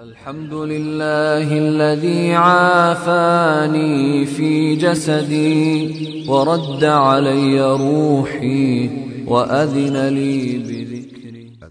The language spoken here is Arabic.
الحمد لله الذي عافاني في جسدي ورد علي روحي وأذن لي بذكري.